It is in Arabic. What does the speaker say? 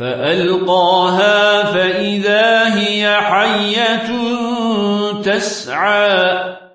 فألقاها فإذا هي حية تسعى.